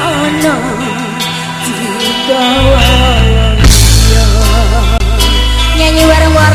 ana di nyanyi bareng-bareng